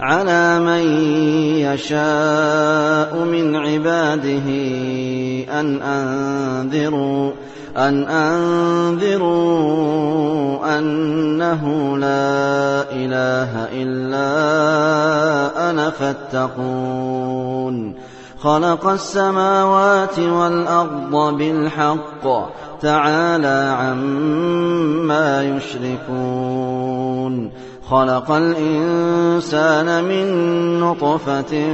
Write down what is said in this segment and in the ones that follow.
على من يشاء من عباده أن أنذروا أن أنذروا أنه لا إله إلا أنا فاتقون. خلق السماوات والأرض بالحق تعالى عما يشركون. خلق الإنسان من نطفة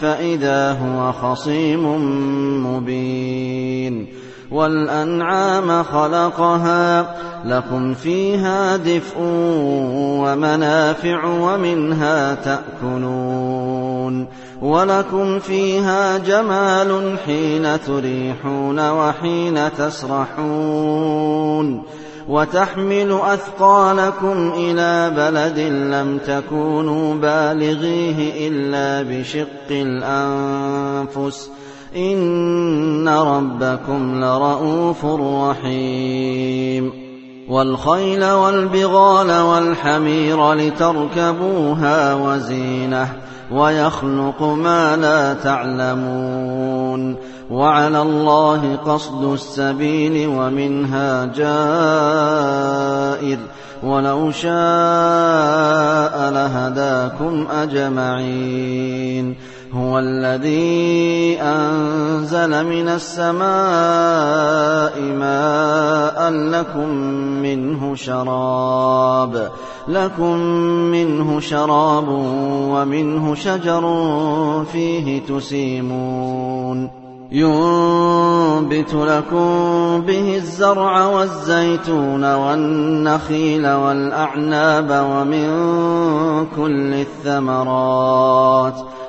فإذا هو خصيم مبين والأنعام خلقها لكم فيها دفء ومنافع ومنها تأكلون ولكم فيها جمال حين تريحون وحين تسرحون وتحمل أثقالكم إلى بلد لم تكونوا بالغيه إلا بشق الأنفس. إن ربكم لرءوف رحيم. والخيل والبغال والحمير لتركبوها وزينة ويخلق ما لا تعلمون. وعلى الله قصد السبيل ومنها جائر ولو شاء لهداكم أجمعين هو الذي أنزل من السماء ماء لكم منه شراب لكم منه شراب ومنه شجر فيه تسيمون. ينبت لكم به الزرع والزيتون والنخيل والأعناب ومن كل الثمرات.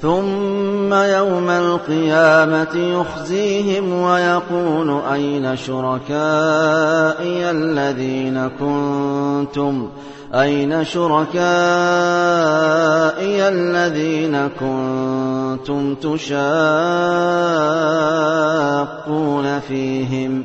ثم يوم القيامة يخزيهم ويقول أين شركائي الذين كنتم؟ أين شركائي الذين كنتم تشاقون فيهم؟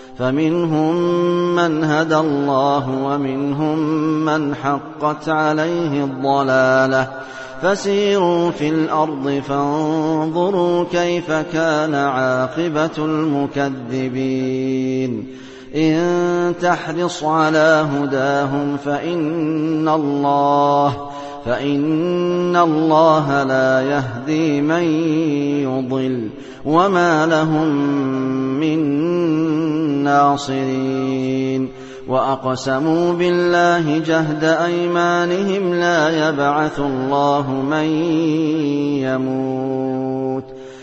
فمنهم من هدى الله ومنهم من حقت عليه الضلاله. فسيروا في الأرض فانظروا كيف كان عاقبة المكذبين. إن تحرص على هداهم فإن الله فإن الله لا يهدي من يضل وما لهم من ناصرين. وأقسموا بالله جهد أيمانهم لا يبعث الله من يموت.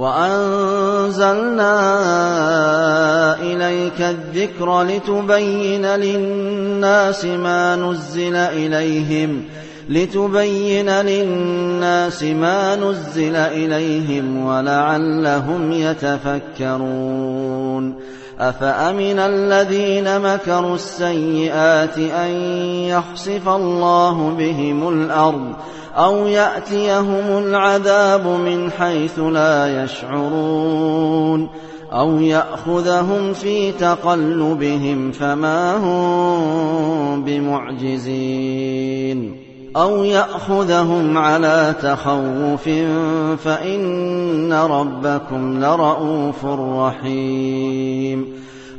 وأنزلنا إليك الذكر لتبين للناس ما نزل إليهم لتبين للناس ما نزل إليهم ولعلهم يتفكرون. أفأمن الذين مكروا السيئات أن يخسف الله بهم الأرض أو يأتيهم العذاب من حيث لا يشعرون أو يأخذهم في تقلبهم فما هم بمعجزين أو يأخذهم على تخوف فإن ربكم لرءوف رحيم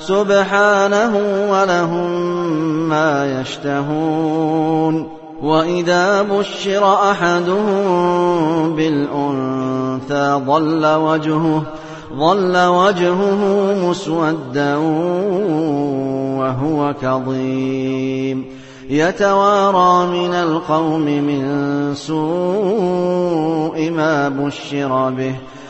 سبحانه ولهم ما يشتهون وإذا بشر أحدهم بالأنثى ظل وجهه ظل وجهه مسودا وهو كظيم يتوارى من القوم من سوء ما بشر به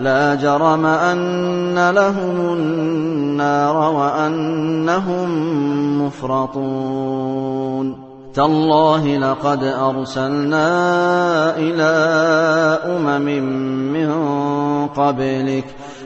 لا جرم أن لهم النار وأنهم مفرطون. تالله لقد أرسلنا إلى أمم من قبلك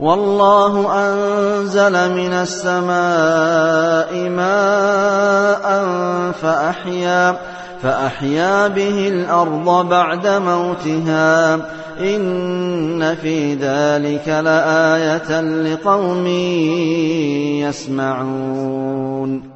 والله أنزل من السماء ماء فأحيا فأحيا به الأرض بعد موتها. إن في ذلك لآية لقوم يسمعون.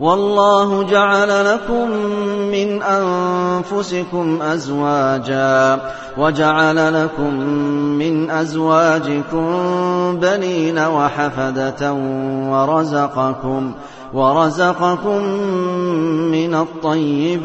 والله جعل لكم من أنفسكم أزواجا وجعل لكم من أزواجكم بنين وحفدة ورزقكم ورزقكم من الطيبات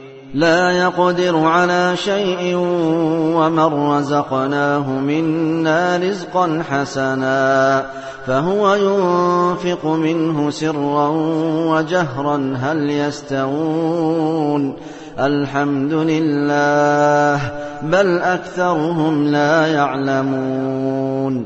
لا يقدر على شيء ومن رزقناه منا رزقا حسنا فهو ينفق منه سرا وجهرا هل يستوون الحمد لله بل أكثرهم لا يعلمون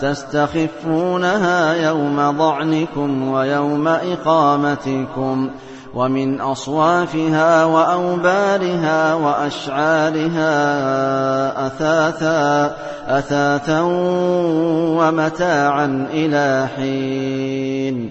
تستخفونها يوم ضعنكم ويوم إقامتكم ومن أصوافها وأوبارها وأشعارها أثاثا أثاثا ومتاعا إلى حين.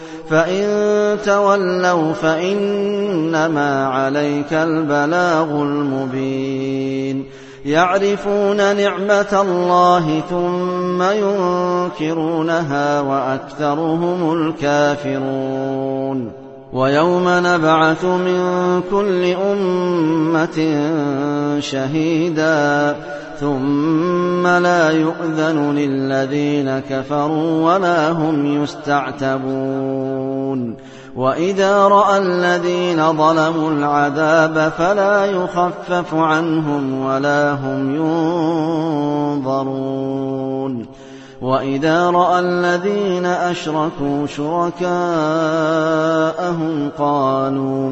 فإن تولوا فإنما عليك البلاغ المبين يعرفون نعمة الله ثم ينكرونها وأكثرهم الكافرون ويوم نبعث من كل أمة شهيدا ثم لا يؤذن للذين كفروا ولا هم يستعتبون. وإذا رأى الذين ظلموا العذاب فلا يخفف عنهم ولا هم ينظرون. وإذا رأى الذين أشركوا شركاءهم قالوا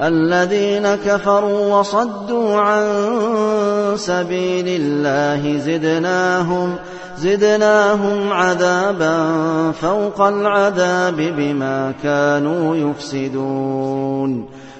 الذين كفروا وصدوا عن سبيل الله زدناهم زدناهم عذابا فوق العذاب بما كانوا يفسدون.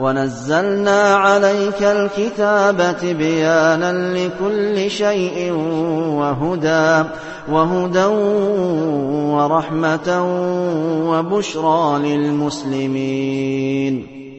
ونزلنا عليك الكتاب تبيانا لكل شيء وهدى وهدى ورحمة وبشرى للمسلمين.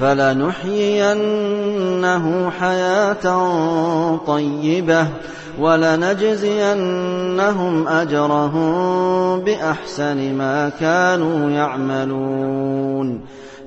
فلنحيينه حياة طيبة ولنجزينهم أجرهم بأحسن ما كانوا يعملون.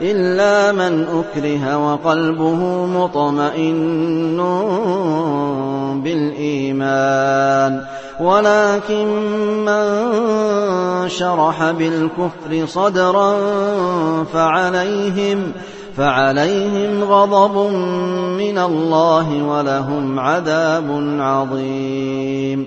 إلا من أكره وقلبه مطمئن بالإيمان. ولكن من شرح بالكفر صدرا فعليهم فعليهم غضب من الله ولهم عذاب عظيم.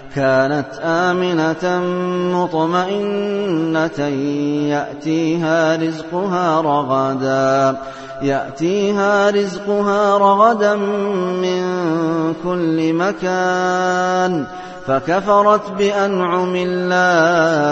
كانت آمنة مطمئنة يأتيها رزقها رغدا يأتيها رزقها رغدا من كل مكان فكفرت بأنعم الله.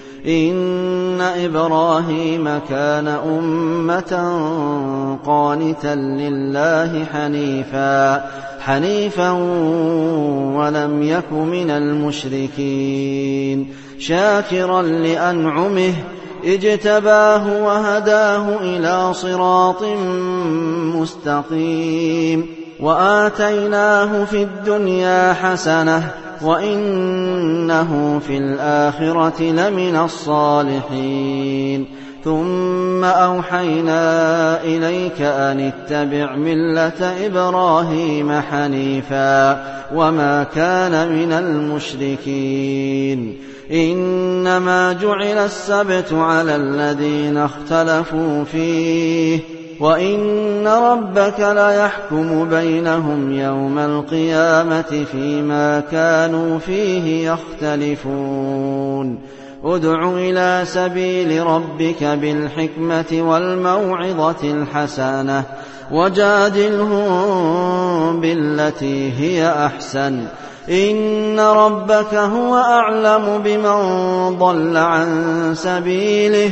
إن إبراهيم كان أمة قانتا لله حنيفا حنيفا ولم يك من المشركين. شاكرا لأنعمه اجتباه وهداه إلى صراط مستقيم. واتيناه في الدنيا حسنه وانه في الاخره لمن الصالحين ثم اوحينا اليك ان اتبع مله إبراهيم حنيفا وما كان من المشركين انما جعل السبت على الذين اختلفوا فيه وان ربك ليحكم بينهم يوم القيامه فيما كانوا فيه يختلفون ادع إلى سبيل ربك بالحكمه والموعظه الحسنه وجادلهم بالتي هي احسن ان ربك هو اعلم بمن ضل عن سبيله